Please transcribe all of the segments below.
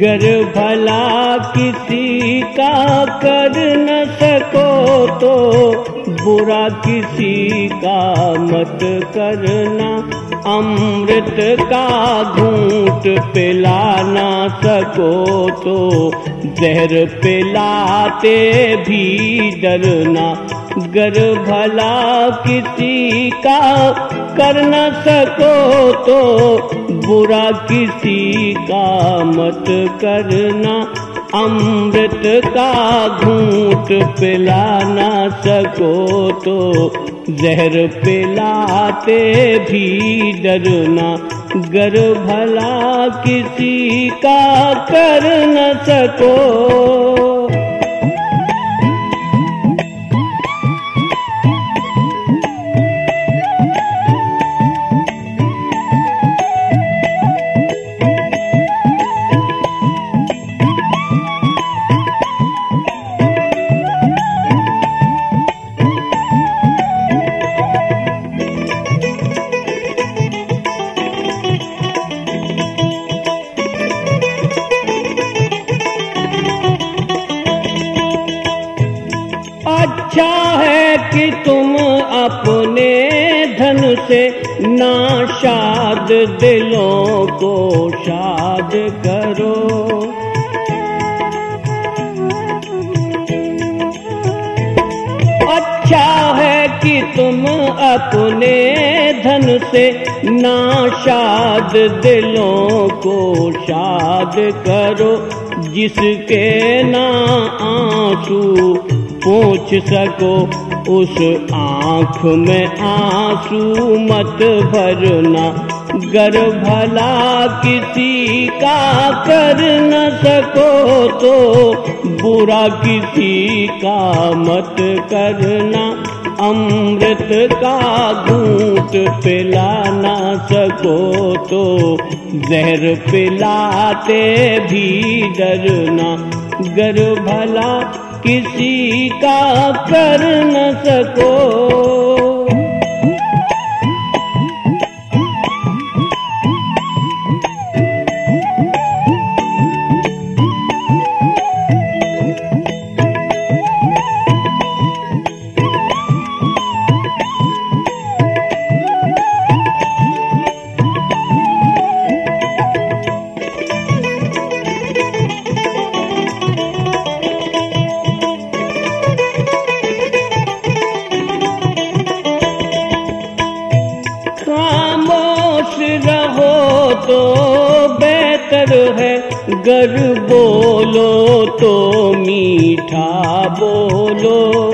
गर भला किसी का कर न सको तो बुरा किसी का मत करना, अमृत का घूट पिला ना सको तो जहर पिलाते भी डरना गर भला किसी का कर न सको तो बुरा किसी का मत करना। अमृत का घूट पिला न सको तो जहर पिलाते भी डरना। गर भला किसी का कर न सको। अपने धन से नाशाद दिलों को शाद करो। अच्छा है कि तुम अपने धन से नाशाद दिलों को शाद करो। जिसके ना आँसू पूछ सको उस आँख में आँसू मत भरना, गर भला किसी का कर न सको तो बुरा किसी का मत करना, अमृत का घूट पिला ना सको तो जहर पिलाते भी डरना, गर भला किसी का कर न सको। तो बेहतर है, गर बोलो तो मीठा बोलो।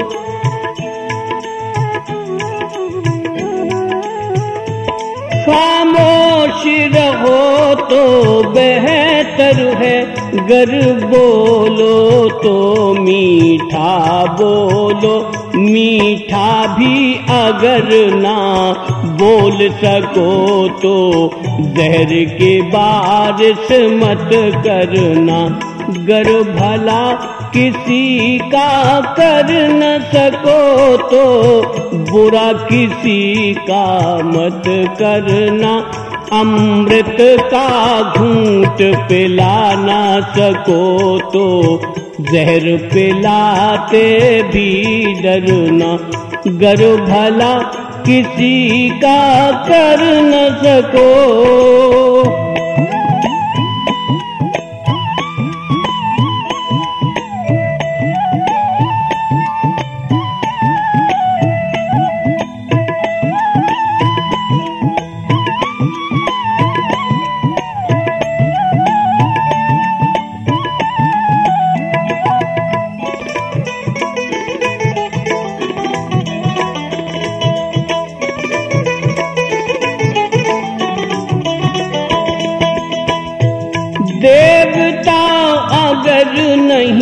खामोश रहो तो बेहतर है, गर बोलो तो मीठा बोलो। मीठा भी अगर ना बोल सको तो जहर के बारिश मत करना, गर भला किसी का कर न सको तो बुरा किसी का मत करना, अमृत का घूट पिला ना सको तो जहर पिलाते भी डरना, गर भला किसी का कर न सको।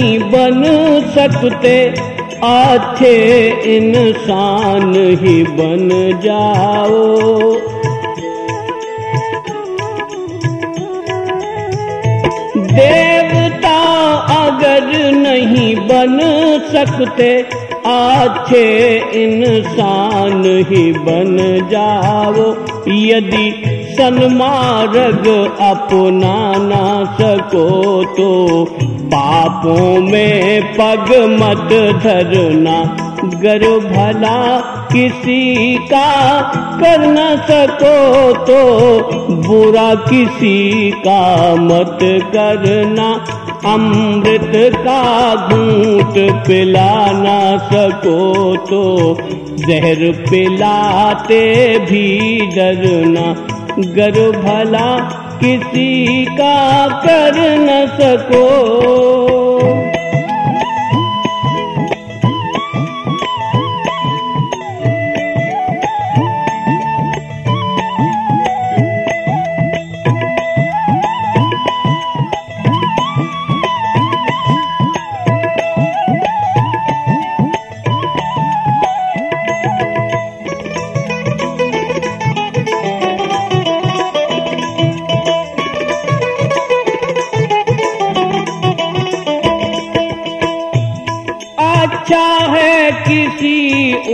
नहीं बन सकते अच्छे इंसान ही बन जाओ। देवता अगर नहीं बन सकते अच्छे इंसान ही बन जाओ। यदि सन्मार्ग अपना ना सको तो। पापों में पग मत धरना, गर भला किसी का कर न सको तो। बुरा किसी का मत करना, अमृत का घूट पिला ना सको तो। जहर पिलाते भी डरना गर भला किसी का कर न सको। किसी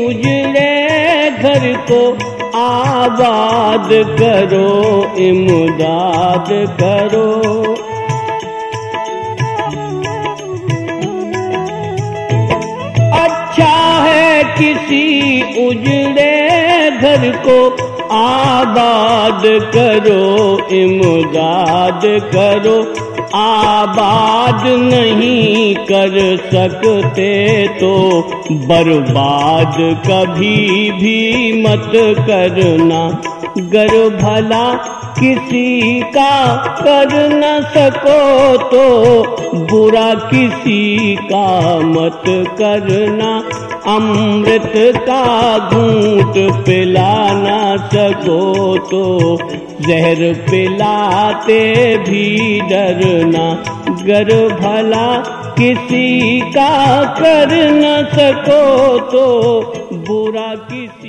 उजले घर को आबाद करो, इमदाद करो। अच्छा है किसी उजड़े घर को आबाद करो, इमदाद करो। आबाद नहीं कर सकते तो बर्बाद कभी भी मत करना। गर भला किसी का कर न सको तो बुरा किसी का मत करना। अमृत का घूट पिला सको तो जहर पिलाते भी डरना गर भला किसी का कर न सको तो बुरा किसी